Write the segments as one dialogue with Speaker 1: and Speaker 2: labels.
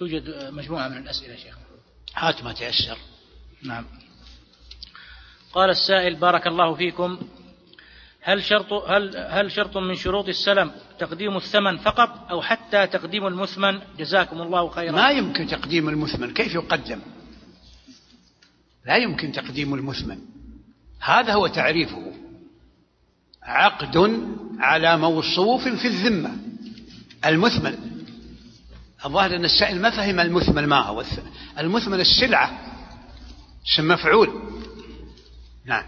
Speaker 1: توجد مجموعة من الأسئلة شيخ.
Speaker 2: هات ما تيسر
Speaker 1: نعم. قال السائل بارك الله فيكم. هل شرط هل هل شرط من شروط السلم تقديم الثمن فقط أو حتى تقديم المثمن؟ جزاكم الله خيرا.
Speaker 2: ما يمكن تقديم المثمن. كيف يقدم؟ لا يمكن تقديم المثمن. هذا هو تعريفه. عقد على موصوف في الذمة. المثمن الظاهر أن السائل ما فهم المثمن ما هو. المثمن السلعة اسم مفعول. نعم.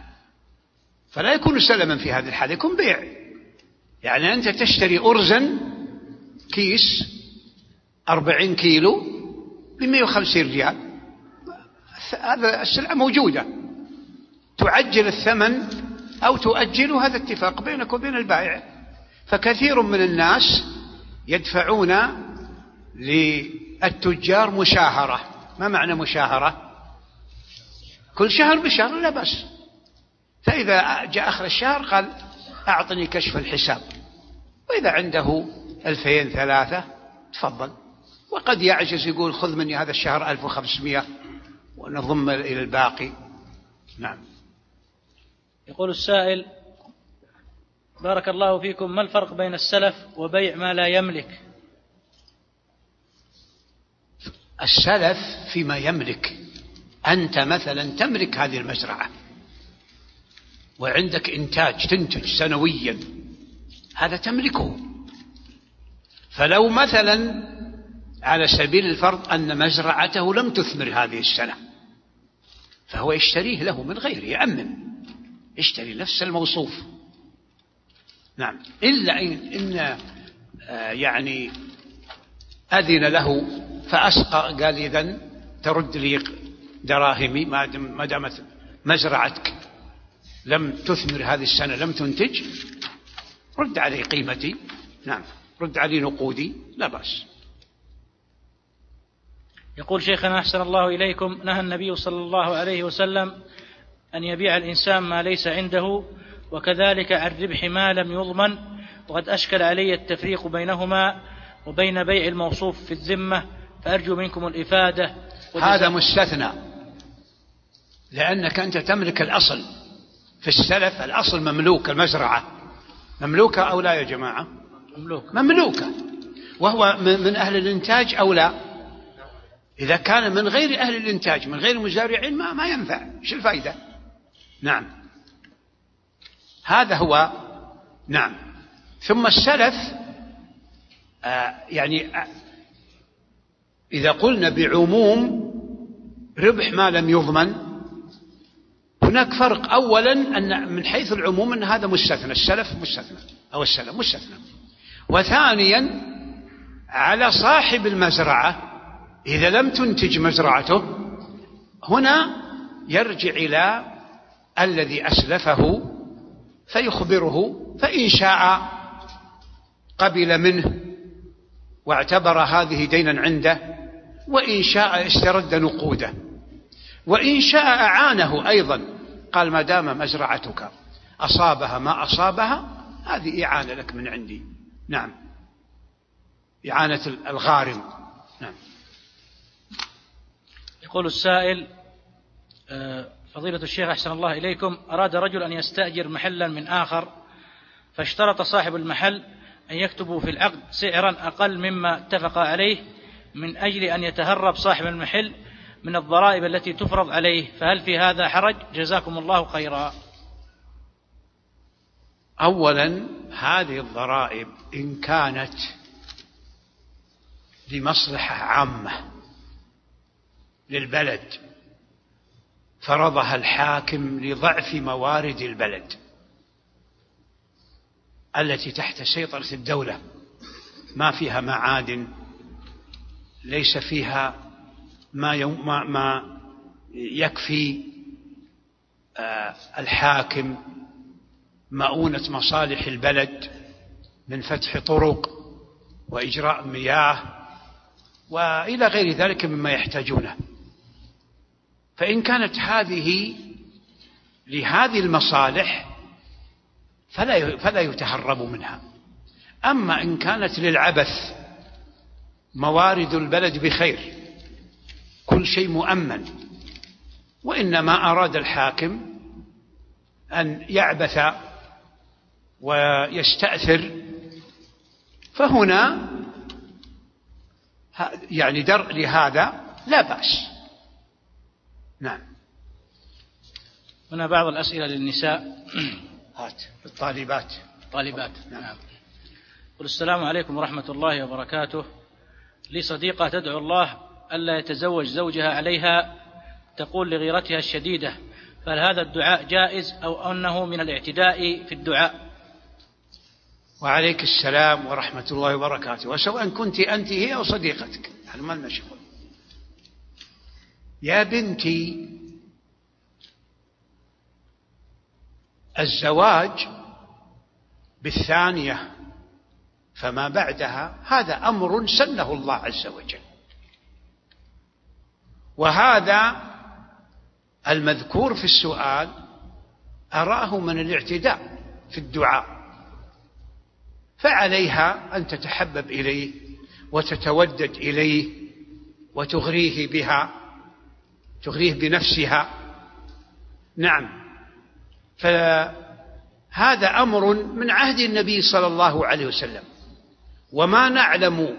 Speaker 2: فلا يكون سلما في هذه الحالة يكون بيع. يعني أنت تشتري أرزا كيس أربعين كيلو بمئة وخمسين ريال. هذا السلعة موجودة. تعجل الثمن أو تؤجله هذا اتفاق بينك وبين البائع. فكثير من الناس يدفعون للتجار مشاهرة. ما معنى مشاهرة؟ كل شهر بشهر لا بأس. فإذا جاء آخر الشهر قال أعطني كشف الحساب. وإذا عنده ألفين ثلاثة تفضل. وقد يعجز يقول خذ مني هذا الشهر ألف وخمسمائة ونضم إلى الباقي. نعم.
Speaker 1: يقول السائل بارك الله فيكم ما الفرق بين السلف وبيع ما لا يملك؟
Speaker 2: السلف فيما يملك. أنت مثلا تملك هذه المزرعة. وعندك إنتاج تنتج سنويا. هذا تملكه. فلو مثلا على سبيل الفرض أن مزرعته لم تثمر هذه السنة فهو يشتريه له من غيره يأمن. يشتري نفس الموصوف. نعم. إلا إن, إن آه، يعني أذن له فأسقى قال إذن ترد لي دراهمي ما دامت مزرعتك. لم تثمر هذه السنة لم تنتج. رد علي قيمتي. نعم. رد علي نقودي. لا بأس.
Speaker 1: يقول شيخنا أحسن الله إليكم نهى النبي صلى الله عليه وسلم أن يبيع الإنسان ما ليس عنده وكذلك عن ربح ما لم يضمن. وقد أشكل علي التفريق بينهما وبين بيع الموصوف في الذمة فأرجو منكم الإفادة
Speaker 2: هذا مستثنى لأنك أنت تملك الأصل في السلف الأصل مملوك المزرعة. مملوكة أو لا يا جماعة؟
Speaker 1: مملوكة
Speaker 2: مملوكة. وهو من أهل الإنتاج أو لا؟ إذا كان من غير أهل الإنتاج من غير المزارعين ما, ما ينفع. إيش الفائدة نعم. هذا هو نعم. ثم السلف آه يعني آه إذا قلنا بعموم ربح ما لم يضمن هناك فرق. أولا أن من حيث العموم أن هذا مستثنى السلف مستثنى أو السلف مستثنى وثانيا على صاحب المزرعة إذا لم تنتج مزرعته هنا يرجع إلى الذي أسلفه فيخبره فإن شاء قبل منه واعتبر هذه دينا عنده. وإن شاء استرد نقوده. وإن شاء أعانه أيضا. قال ما دام مزرعتك أصابها ما أصابها هذه إعانة لك من عندي. نعم. إعانة الغارم. نعم.
Speaker 1: يقول السائل آه، فضيلة الشيخ أحسن الله إليكم أراد رجل أن يستأجر محلا من آخر فاشترط صاحب المحل أن يكتبوا في العقد سعرا أقل مما اتفق عليه من أجل أن يتهرب صاحب المحل من الضرائب التي تفرض عليه فهل في هذا حرج؟ جزاكم الله خيرا.
Speaker 2: اولا هذه الضرائب إن كانت لمصلحة عامة للبلد فرضها الحاكم لضعف موارد البلد التي تحت سيطرة الدولة ما فيها معادن ليس فيها ما, ما يكفي آه، الحاكم مؤونة مصالح البلد من فتح طرق وإجراء مياه وإلى غير ذلك مما يحتاجونه. فإن كانت هذه لهذه المصالح فلا فلا يتهرب منها. أما إن كانت للعبث موارد البلد بخير. كل شيء مؤمن. وإنما أراد الحاكم أن يعبث ويستأثر. فهنا يعني درء لهذا لا بأس. نعم.
Speaker 1: هنا بعض الأسئلة للنساء.
Speaker 2: هات الطالبات.
Speaker 1: طالبات. نعم, نعم. السلام عليكم ورحمة الله وبركاته. لي صديقة تدعو الله ألا يتزوج زوجها عليها تقول لغيرتها الشديدة فهل هذا الدعاء جائز أو أنه من الاعتداء في الدعاء؟
Speaker 2: وعليك السلام ورحمة الله وبركاته. وسواء كنت أنت هي أو صديقتك. يعني ما المشغول يا بنتي الزواج بالثانية فما بعدها هذا أمر سنه الله عز وجل. وهذا المذكور في السؤال أراه من الاعتداء في الدعاء. فعليها أن تتحبب إليه وتتودد إليه وتغريه بها تغريه بنفسها. نعم. فهذا أمر من عهد النبي صلى الله عليه وسلم. وما نعلم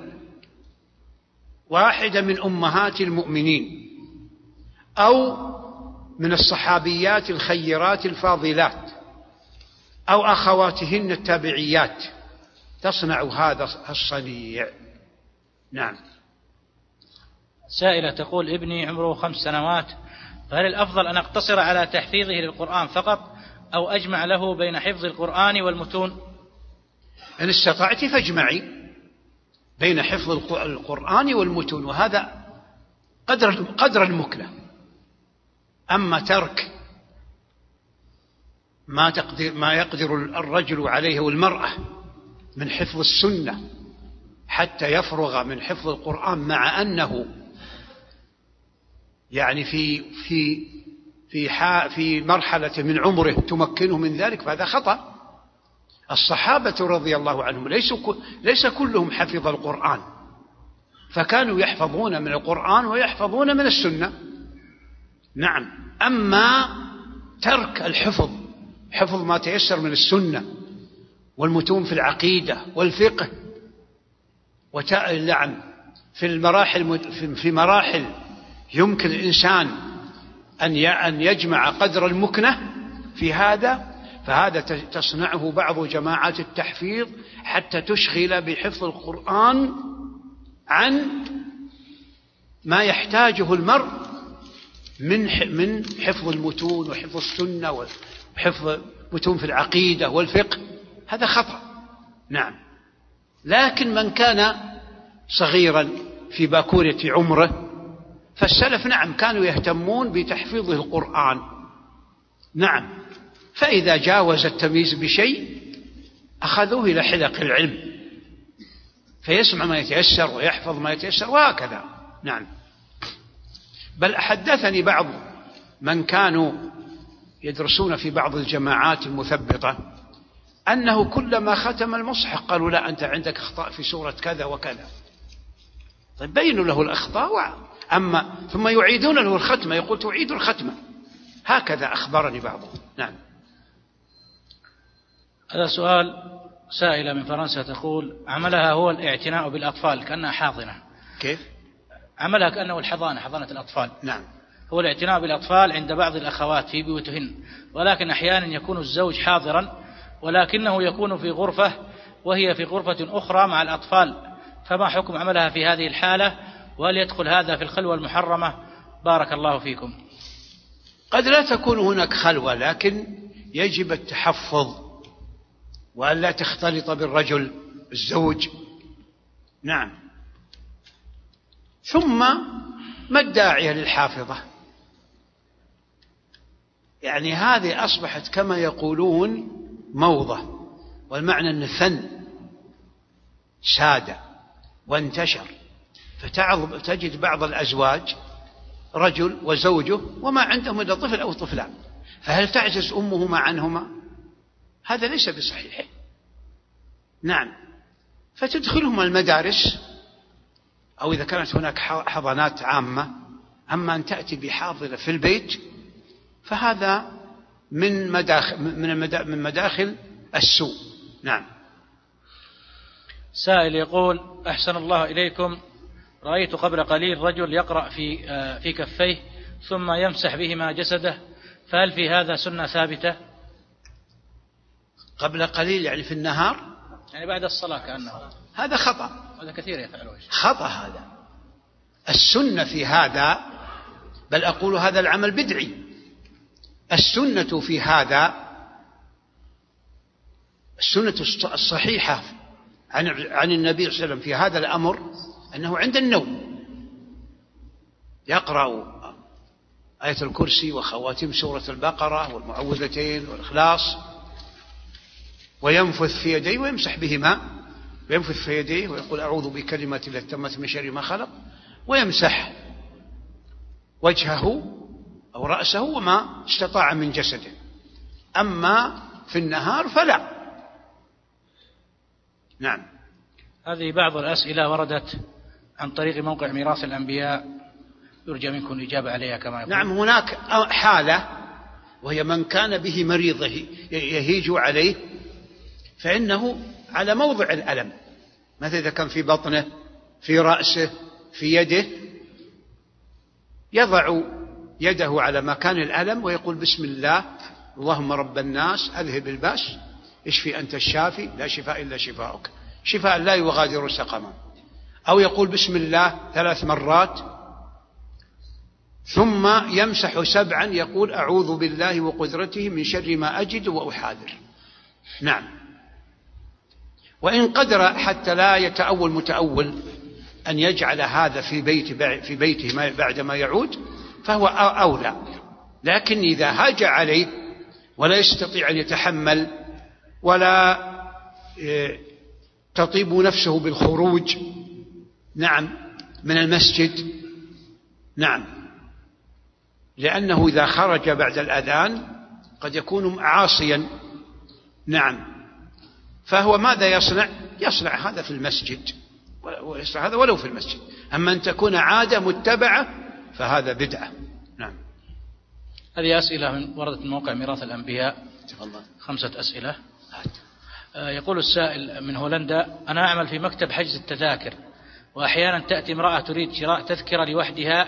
Speaker 2: واحدة من أمهات المؤمنين أو من الصحابيات الخيرات الفاضلات أو أخواتهن التابعيات. تصنع هذا الصنيع. نعم.
Speaker 1: سائلة تقول ابني عمره خمس سنوات فهل الأفضل أن أقتصر على تحفيظه للقرآن فقط أو أجمع له بين حفظ القرآن والمتون؟
Speaker 2: إن استطعت فاجمعي. بين حفظ القرآن والمتون وهذا قدر قدر المكلة. أما ترك ما تقدر ما يقدر الرجل عليه والمرأة من حفظ السنة حتى يفرغ من حفظ القرآن مع أنه يعني في في في في مرحلة من عمره تمكنه من ذلك فهذا خطأ. الصحابة رضي الله عنهم ليس ليس كلهم حفظ القرآن. فكانوا يحفظون من القرآن ويحفظون من السنة. نعم. أما ترك الحفظ حفظ ما تيسر من السنة والمتون في العقيدة والفقه. نعم. في المراحل في مراحل يمكن الإنسان أن أن يجمع قدر المكنة في هذا فهذا تصنعه بعض جماعات التحفيظ حتى تشغل بحفظ القرآن عن ما يحتاجه المرء من من حفظ المتون وحفظ السنة وحفظ متون في العقيدة والفقه. هذا خطأ. نعم. لكن من كان صغيرا في باكورة عمره فالسلف نعم كانوا يهتمون بتحفيظه القرآن. نعم. فإذا جاوز التمييز بشيء أخذوه إلى حلق العلم. فيسمع ما يتيسر ويحفظ ما يتيسر وهكذا. نعم. بل حدثني بعض من كانوا يدرسون في بعض الجماعات المثبطة أنه كلما ختم المصحف قالوا لا أنت عندك أخطاء في سورة كذا وكذا. طيب بينوا له الأخطاء أما ثم يعيدون له الختمة يقول تعيد الختمة هكذا أخبرني بعضهم. نعم.
Speaker 1: هذا سؤال سائلة من فرنسا تقول عملها هو الاعتناء بالأطفال كأنها حاضنة.
Speaker 2: كيف؟
Speaker 1: عملها كأنه الحضانة حضانة الأطفال.
Speaker 2: نعم.
Speaker 1: هو الاعتناء بالأطفال عند بعض الأخوات في بيوتهن ولكن أحيانا يكون الزوج حاضرا ولكنه يكون في غرفة وهي في غرفة أخرى مع الأطفال. فما حكم عملها في هذه الحالة؟ وهل يدخل هذا في الخلوة المحرمة؟ بارك الله فيكم.
Speaker 2: قد لا تكون هناك خلوة لكن يجب التحفظ وأن لا تختلط بالرجل الزوج. نعم. ثم ما الداعية للحافظة؟ يعني هذه أصبحت كما يقولون موضة والمعنى أن فن ساد وانتشر. فتجد بعض الأزواج رجل وزوجه وما عندهم إلا طفل أو طفلان. فهل تعجز أمهما عنهما؟ هذا ليس بصحيح. نعم. فتدخلهم المدارس أو إذا كانت هناك حضانات عامة أما أن تأتي بحاضنة في البيت فهذا من مداخل من من مداخل السوء. نعم.
Speaker 1: سائل يقول أحسن الله إليكم. رأيت قبل قليل رجل يقرأ في آه، في كفيه ثم يمسح بهما جسده فهل في هذا سنة ثابتة؟
Speaker 2: قبل قليل يعني في النهار؟
Speaker 1: يعني بعد الصلاة كأنه.
Speaker 2: هذا خطأ.
Speaker 1: هذا كثير يفعله
Speaker 2: خطأ هذا. السنة في هذا بل أقول هذا العمل بدعي. السنة في هذا السنة الصحيحة عن عن النبي صلى الله عليه وسلم في هذا الأمر أنه عند النوم يقرأ آية الكرسي وخواتيم سورة البقرة والمعوذتين والإخلاص وينفث في يديه ويمسح بهما. وينفث في يديه ويقول أعوذ بكلمة الله التامة من شر ما خلق. ويمسح وجهه أو رأسه وما استطاع من جسده. أما في النهار فلا. نعم.
Speaker 1: هذه بعض الأسئلة وردت عن طريق موقع ميراث الأنبياء. يرجى منكم الإجابة عليها كما يقول.
Speaker 2: نعم هناك حالة وهي من كان به مريض يهيج عليه فإنه على موضع الألم. مثلا إذا كان في بطنه في رأسه في يده يضع يده على مكان الألم ويقول بسم الله اللهم رب الناس أذهب الباس اشفي أنت الشافي لا شفاء إلا شفاؤك. شفاء لا يغادر سقما. أو يقول بسم الله ثلاث مرات ثم يمسح سبعا يقول أعوذ بالله وقدرته من شر ما أجد وأحاذر. نعم. وإن قدر حتى لا يتأول متأول أن يجعل هذا في بيت في بيته بعدما يعود فهو أولى. لكن إذا هاج عليه ولا يستطيع أن يتحمل ولا إيه، تطيب نفسه بالخروج نعم من المسجد نعم. لأنه إذا خرج بعد الأذان قد يكون عاصيا نعم. فهو ماذا يصنع؟ يصنع هذا في المسجد. ويصنع هذا ولو في المسجد. أما أن تكون عادة متبعة فهذا بدعة. نعم.
Speaker 1: هذه أسئلة من وردت من موقع ميراث الأنبياء. تفضل. خمسة أسئلة. آه، يقول السائل من هولندا أنا أعمل في مكتب حجز التذاكر وأحيانا تأتي امرأة تريد شراء تذكرة لوحدها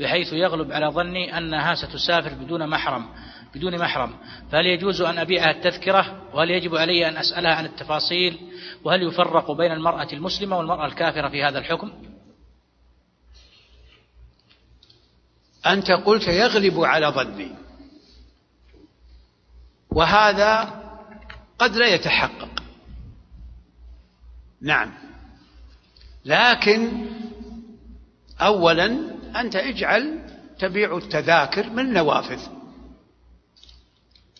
Speaker 1: بحيث يغلب على ظني أنها ستسافر بدون محرم. بدون محرم. فهل يجوز أن أبيعها التذكرة؟ وهل يجب علي أن أسألها عن التفاصيل؟ وهل يفرق بين المرأة المسلمة والمرأة الكافرة في هذا الحكم؟
Speaker 2: أنت قلت يغلب على ظني. وهذا قد لا يتحقق. نعم. لكن أولا أنت اجعل تبيع التذاكر من النوافذ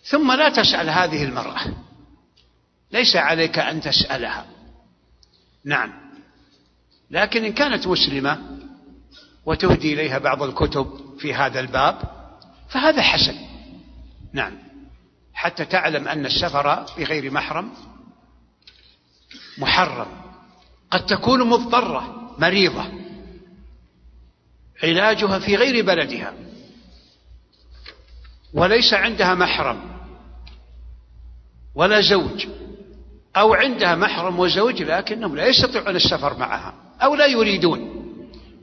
Speaker 2: ثم لا تسأل هذه المرأة. ليس عليك أن تسألها. نعم. لكن إن كانت مسلمة وتهدي إليها بعض الكتب في هذا الباب فهذا حسن. نعم. حتى تعلم أن السفر بغير محرم محرم. قد تكون مضطرة مريضة. علاجها في غير بلدها. وليس عندها محرم. ولا زوج. أو عندها محرم وزوج لكنهم لا يستطيعون السفر معها. أو لا يريدون.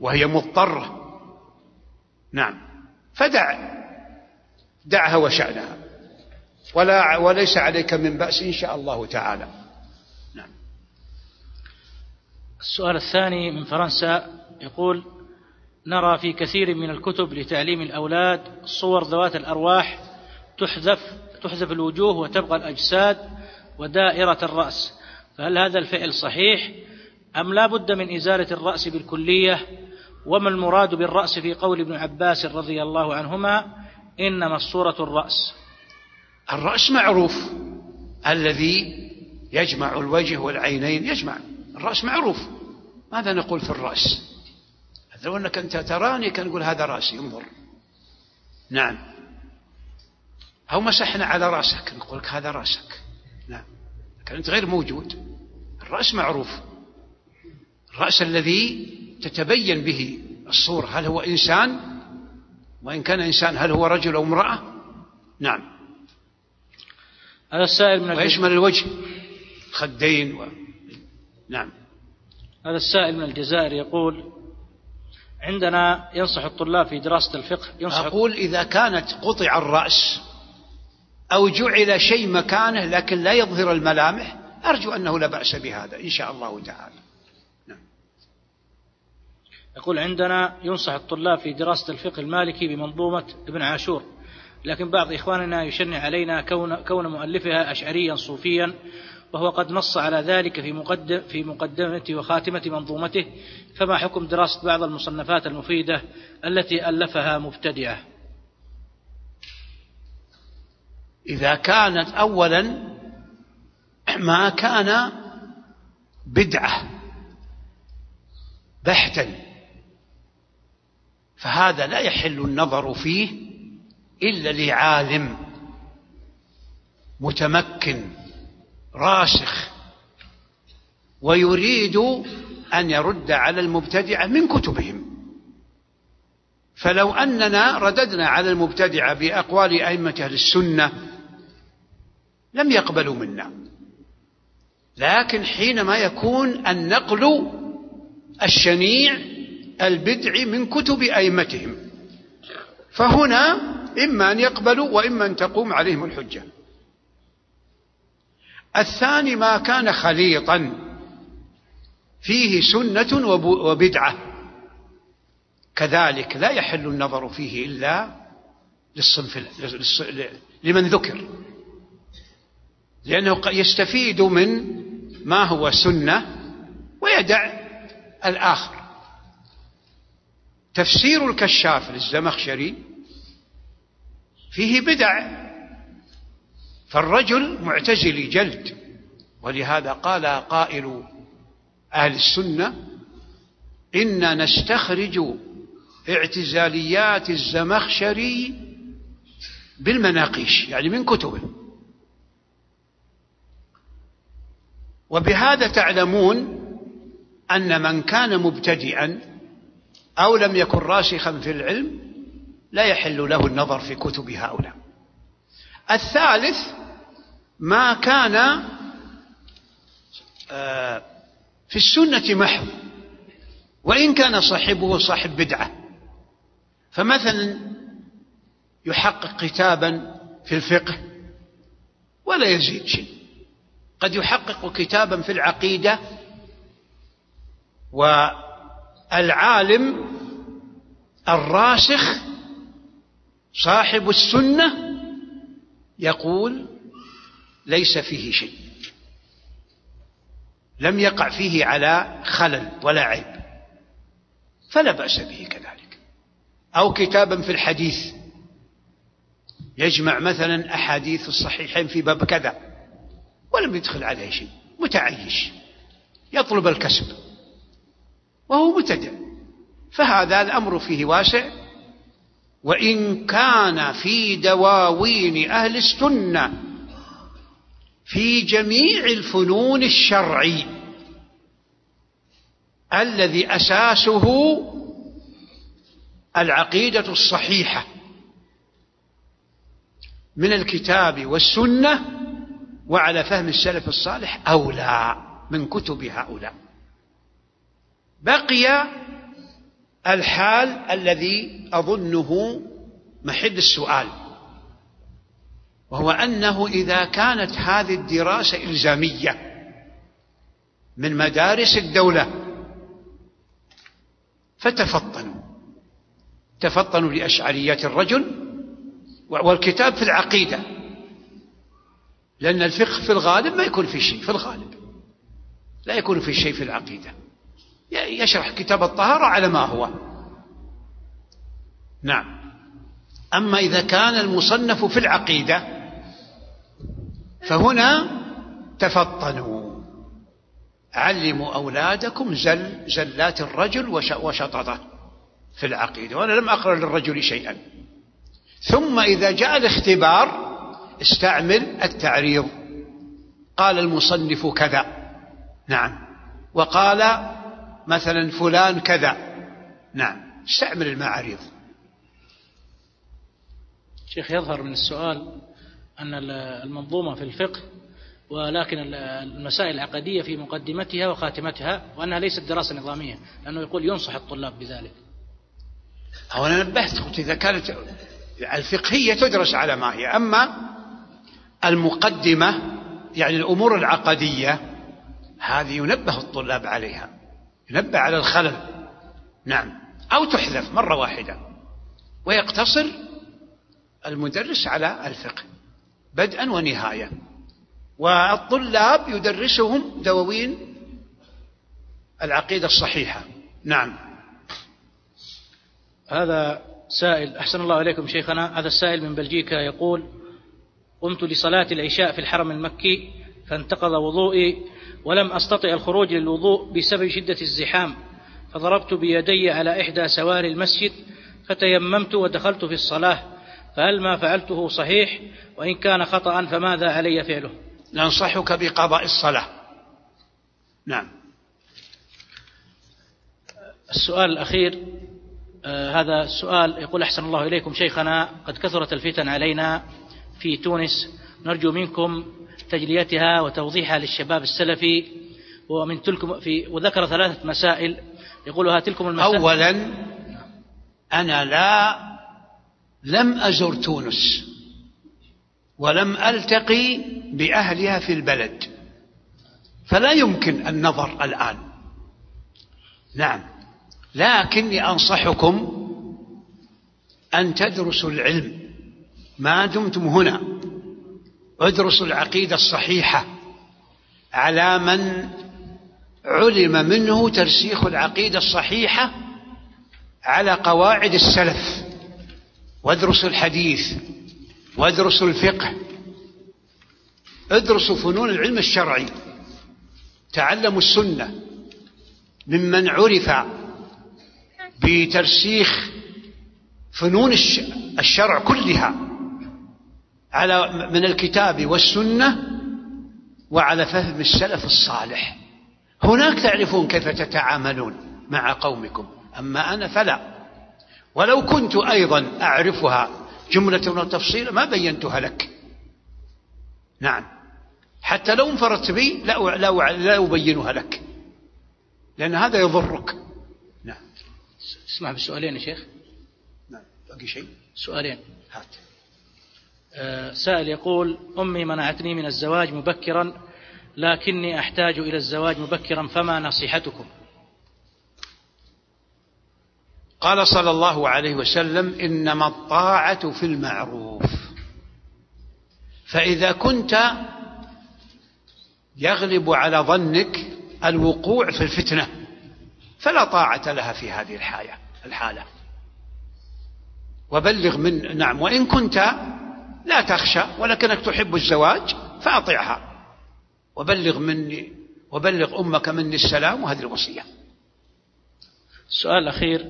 Speaker 2: وهي مضطرة. نعم. فدع. دعها وشأنها. ولا وليس عليك من بأس إن شاء الله تعالى. نعم.
Speaker 1: السؤال الثاني من فرنسا يقول نرى في كثير من الكتب لتعليم الأولاد صور ذوات الأرواح تحذف تحذف الوجوه وتبقى الأجساد ودائرة الرأس. فهل هذا الفعل صحيح أم لا بد من إزالة الرأس بالكلية؟ وما المراد بالرأس في قول ابن عباس رضي الله عنهما؟ إنما الصورة الرأس.
Speaker 2: الرأس معروف. الذي يجمع الوجه والعينين يجمع. الرأس معروف. ماذا نقول في الرأس؟ لو أنك أنت تراني كان نقول هذا رأسي انظر. نعم. أو مسحنا على رأسك نقول لك هذا رأسك. نعم لكن أنت غير موجود. الرأس معروف. الرأس الذي تتبين به الصورة هل هو إنسان؟ وإن كان إنسان هل هو رجل أو امرأة؟ نعم.
Speaker 1: هذا السائل من
Speaker 2: ويشمل الوجه خدين و... نعم.
Speaker 1: هذا السائل من الجزائر يقول عندنا ينصح الطلاب في دراسة الفقه ينصح
Speaker 2: أقول إذا كانت قطع الرأس أو جعل شيء مكانه لكن لا يظهر الملامح أرجو أنه لا بأس بهذا إن شاء الله تعالى نعم.
Speaker 1: يقول عندنا ينصح الطلاب في دراسة الفقه المالكي بمنظومة ابن عاشور لكن بعض إخواننا يشنع علينا كون, كون مؤلفها أشعريا صوفيا وهو قد نص على ذلك في مقدم في مقدمة وخاتمة منظومته فما حكم دراسة بعض المصنفات المفيدة التي ألفها مبتدئة
Speaker 2: إذا كانت أولا ما كان بدعة بحتا. فهذا لا يحل النظر فيه إلا لعالم متمكن راسخ ويريد أن يرد على المبتدعة من كتبهم. فلو أننا رددنا على المبتدعة بأقوال أئمة أهل السنة لم يقبلوا منا. لكن حينما يكون النقل الشنيع البدع من كتب أئمتهم فهنا إما أن يقبلوا وإما أن تقوم عليهم الحجة. الثاني ما كان خليطا فيه سنة وبدعة. كذلك لا يحل النظر فيه إلا للصنف لمن ذكر. لأنه يستفيد من ما هو سنة ويدع الآخر. تفسير الكشاف للزمخشري فيه بدع فالرجل معتزلي جلد ولهذا قال قائل أهل السنة إنا نستخرج اعتزاليات الزمخشري بالمناقيش يعني من كتبه. وبهذا تعلمون أن من كان مبتدئا أو لم يكن راسخا في العلم لا يحل له النظر في كتب هؤلاء. الثالث ما كان آه، في السنة محو وإن كان صاحبه صاحب بدعة. فمثلا يحقق كتابا في الفقه ولا يزيد شيء. قد يحقق كتابا في العقيدة والعالم الراسخ صاحب السنة يقول ليس فيه شيء لم يقع فيه على خلل ولا عيب فلا بأس به كذلك. أو كتابا في الحديث يجمع مثلا أحاديث الصحيحين في باب كذا ولم يدخل عليه شيء متعيش يطلب الكسب وهو مبتدع. فهذا الأمر فيه واسع. وإن كان في دواوين أهل السنة في جميع الفنون الشرعي الذي أساسه العقيدة الصحيحة من الكتاب والسنة وعلى فهم السلف الصالح أولى من كتب هؤلاء. بقي الحال الذي أظنه محل السؤال وهو أنه إذا كانت هذه الدراسة إلزامية من مدارس الدولة فتفطنوا تفطنوا لأشعريات الرجل والكتاب في العقيدة. لأن الفقه في الغالب ما يكون في شيء في الغالب. لا يكون في شيء في العقيدة. يشرح كتاب الطهارة على ما هو. نعم. أما إذا كان المصنف في العقيدة فهنا تفطنوا. علموا أولادكم زل زلات الرجل وشططه في العقيدة. وأنا لم أقرأ للرجل شيئا. ثم إذا جاء الاختبار استعمل التعريض. قال المصنف كذا. نعم. وقال مثلا فلان كذا. نعم. استعمل المعاريض
Speaker 1: شيخ يظهر من السؤال أن المنظومة في الفقه ولكن المسائل العقدية في مقدمتها وخاتمتها وأنها ليست دراسة نظامية لأنه يقول ينصح الطلاب بذلك.
Speaker 2: أو أنا نبهت قلت إذا كانت الفقهية تدرس على ما هي أما المقدمة يعني الأمور العقدية هذه ينبه الطلاب عليها ينبه على الخلل. نعم. أو تحذف مرة واحدة. ويقتصر المدرس على الفقه بدءا ونهاية والطلاب يدرسهم دواوين العقيدة الصحيحة. نعم.
Speaker 1: هذا سائل أحسن الله إليكم شيخنا. هذا السائل من بلجيكا يقول قمت لصلاة العشاء في الحرم المكي فانتقض وضوئي ولم أستطع الخروج للوضوء بسبب شدة الزحام فضربت بيدي على إحدى سواري المسجد فتيممت ودخلت في الصلاة فهل ما فعلته صحيح؟ وإن كان خطأ فماذا علي فعله؟
Speaker 2: ننصحك بقضاء الصلاة. نعم.
Speaker 1: السؤال الأخير آه هذا السؤال يقول أحسن الله إليكم شيخنا قد كثرت الفتن علينا في تونس نرجو منكم تجليتها وتوضيحها للشباب السلفي. ومن تلكم في وذكر ثلاثة مسائل يقولها تلكم المسائل.
Speaker 2: أولا أنا لا لم أزر تونس ولم ألتقي بأهلها في البلد فلا يمكن النظر الآن. نعم لكني أنصحكم أن تدرسوا العلم. ما دمتم هنا. ادرسوا العقيدة الصحيحة على من علم منه ترسيخ العقيدة الصحيحة على قواعد السلف. وادرسوا الحديث وادرسوا الفقه ادرسوا فنون العلم الشرعي تعلموا السنة. ممن عرف بترسيخ فنون الشرع كلها على من الكتاب والسنة وعلى فهم السلف الصالح. هناك تعرفون كيف تتعاملون مع قومكم. أما أنا فلا. ولو كنت أيضا أعرفها جملة وتفصيلا ما بينتها لك. نعم. حتى لو انفردت بي لا لا لا أبينها لك. لأن هذا يضرك. نعم.
Speaker 1: اسمع بالسؤالين يا شيخ.
Speaker 2: نعم. باقي شيء؟
Speaker 1: سؤالين.
Speaker 2: هات.
Speaker 1: سائل يقول أمي منعتني من الزواج مبكرا لكني أحتاج إلى الزواج مبكرا فما نصيحتكم؟
Speaker 2: قال صلى الله عليه وسلم إنما الطاعة في المعروف. فإذا كنت يغلب على ظنك الوقوع في الفتنة فلا طاعة لها في هذه الحالة. الحالة. وبلغ من نعم وإن كنت لا تخشى ولكنك تحب الزواج فأطعها وبلغ مني وبلغ أمك مني السلام وهذه الوصية.
Speaker 1: السؤال الأخير.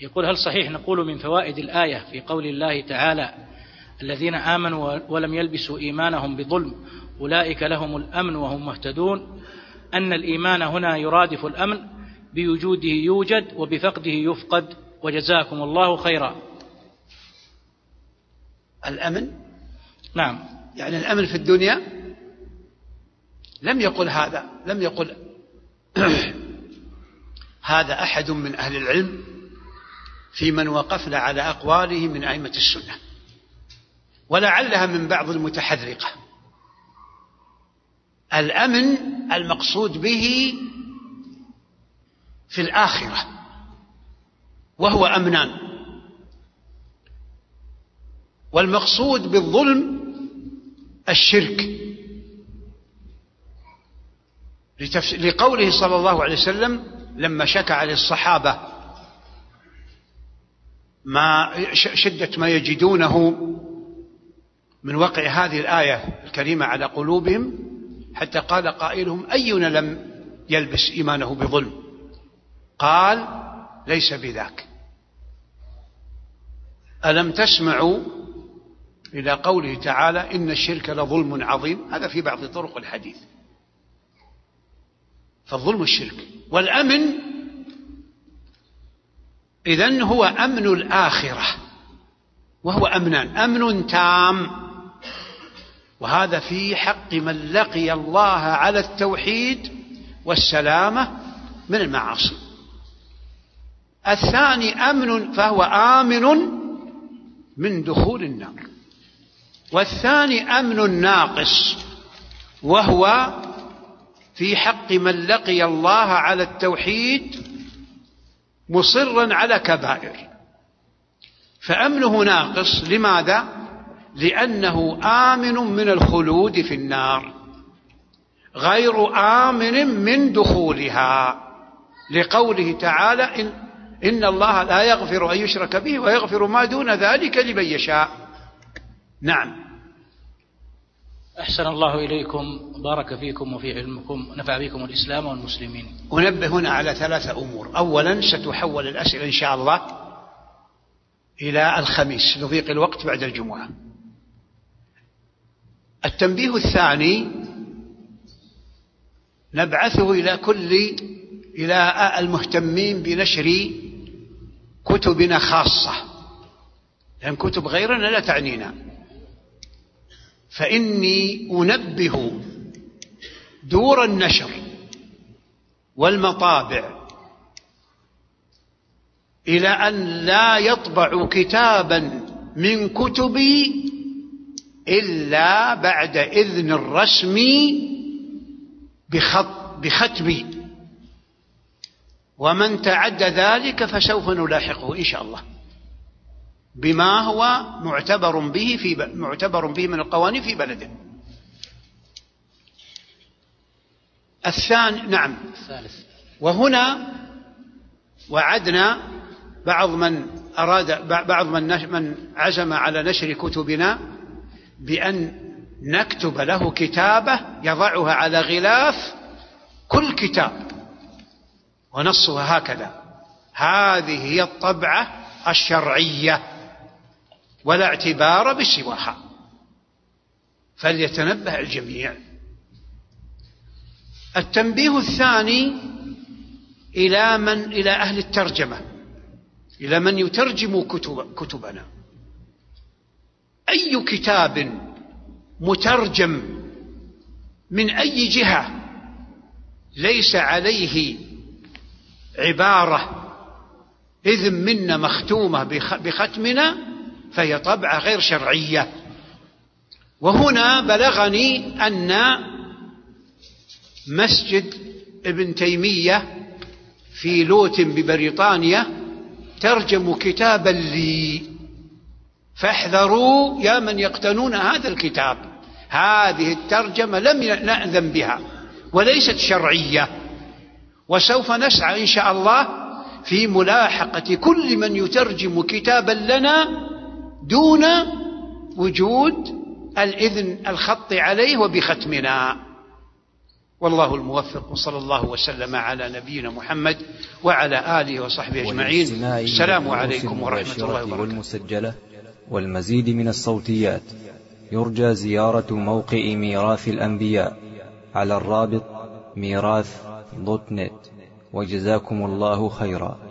Speaker 1: يقول هل صحيح نقول من فوائد الآية في قول الله تعالى الذين آمنوا ولم يلبسوا إيمانهم بظلم أولئك لهم الأمن وهم مهتدون؟ أن الإيمان هنا يرادف الأمن بوجوده يوجد وبفقده يفقد. وجزاكم الله خيرا.
Speaker 2: الأمن؟
Speaker 1: نعم.
Speaker 2: يعني الأمن في الدنيا؟ لم يقل هذا لم يقل هذا أحد من أهل العلم في من وقفنا على أقواله من أئمة السنة. ولعلها من بعض المتحرقة. الأمن المقصود به في الآخرة وهو أمنان. والمقصود بالظلم الشرك. لقوله صلى الله عليه وسلم لما شكى على الصحابة ما شدة ما يجدونه من وقع هذه الآية الكريمة على قلوبهم حتى قال قائلهم أينا لم يلبس إيمانه بظلم؟ قال ليس بذاك. ألم تسمعوا إلى قوله تعالى إن الشرك لظلم عظيم. هذا في بعض طرق الحديث. فالظلم الشرك. والأمن إذن هو أمن الآخرة. وهو أمنان. أمن تام. وهذا في حق من لقي الله على التوحيد والسلامة من المعاصي. الثاني أمن فهو آمن من دخول النار. والثاني أمن ناقص وهو في حق من لقي الله على التوحيد مصرا على كبائر فأمنه ناقص لماذا؟ لأنه آمن من الخلود في النار غير آمن من دخولها لقوله تعالى إن, إن الله لا يغفر أن يشرك به ويغفر ما دون ذلك لمن يشاء نعم.
Speaker 1: أحسن الله إليكم بارك فيكم وفي علمكم نفع بكم الإسلام والمسلمين.
Speaker 2: أنبه هنا على ثلاثة أمور. أولا ستحول الأسئلة إن شاء الله إلى الخميس لضيق الوقت بعد الجمعة. التنبيه الثاني نبعثه إلى كل إلى المهتمين بنشر كتبنا خاصة. لأن كتب غيرنا لا تعنينا. فإني أنبه دور النشر والمطابع إلى أن لا يطبع كتابا من كتبي إلا بعد إذن الرسمي بخط بختمي. ومن تعدى ذلك فسوف نلاحقه إن شاء الله. بما هو معتبر به في معتبر به من القوانين في بلده. الثاني نعم. الثالث. وهنا وعدنا بعض من أراد بعض من من عزم على نشر كتبنا بأن نكتب له كتابة يضعها على غلاف كل كتاب ونصها هكذا. هذه هي الطبعة الشرعية. ولا اعتبار بسواها. فليتنبه الجميع. التنبيه الثاني إلى من إلى أهل الترجمة إلى من يترجم كتب كتبنا. أي كتاب مترجم من أي جهة ليس عليه عبارة إذن منا مختومة بختمنا فهي طبعة غير شرعية. وهنا بلغني أن مسجد ابن تيمية في لوت ببريطانيا ترجم كتابا لي. فاحذروا يا من يقتنون هذا الكتاب. هذه الترجمة لم نأذن بها وليست شرعية. وسوف نسعى إن شاء الله في ملاحقة كل من يترجم كتابا لنا دون وجود الإذن الخط عليه وبختمنا. والله الموفق وصلى الله وسلم على نبينا محمد وعلى آله وصحبه أجمعين. السلام عليكم ورحمة الله وبركاته.
Speaker 3: والمسجلة والمزيد من الصوتيات. يرجى زيارة موقع ميراث الأنبياء على الرابط ميراث دوت نت. وجزاكم الله خيرا.